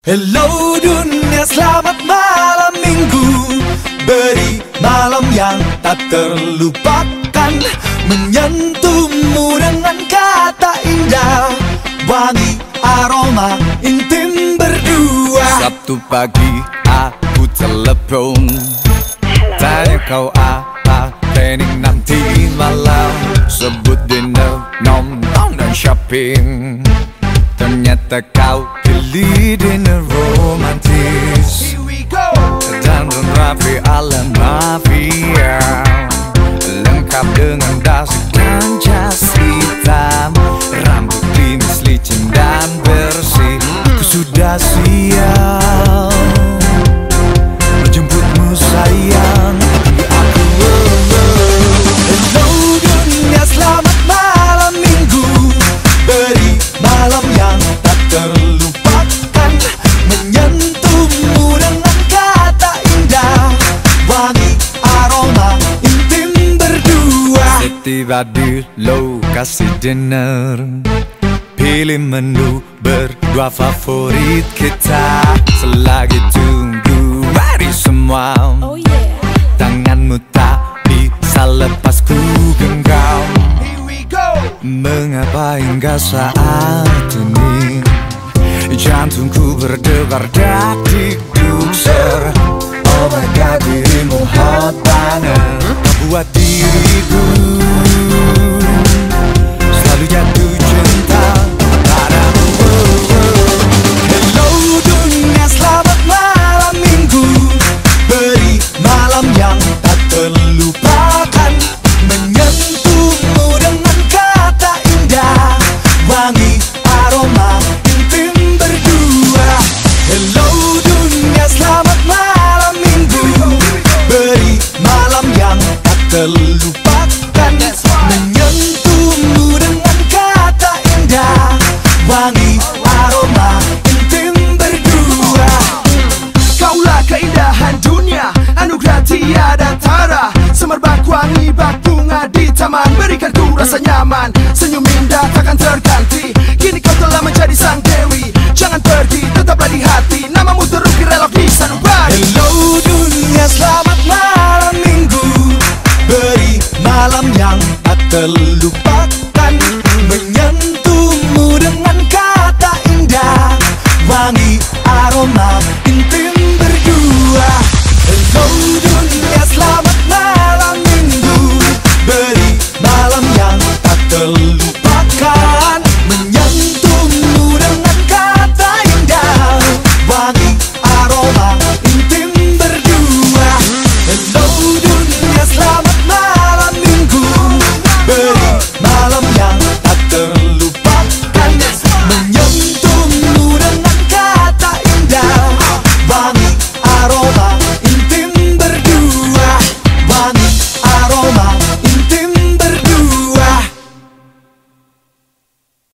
Hello dunia selamat malam minggu. Beri malam yang tak terlupakan. Menyentuhmu dengan kata indah. Wangi aroma intim berdua. Sabtu pagi aku telepon Tanya kau apa training nanti malam? Sebut dinner, nonton dan shopping. Ternyata kau dinner romantis Dan rapi ala mafia. Lengkap dengan dasi dan jas hitam Rambut klimis licin dan bersih. Aku sudah siap. Menjemputmu sayang Setiba di lokasi dinner. Pilih menu berdua favorit kita. Selagi tunggu hari semua. Oh yeah. Tanganmu tak bisa lepas ku genggam. Here we go. Mengapa hingga saat ini? Jantungku berdebar dak dikduk ser. Oh my god dirimu hot banget Buat diriku Aleluya Berikan ku rasa nyaman. Senyum indah takkan terganti. Kini kau telah menjadi sang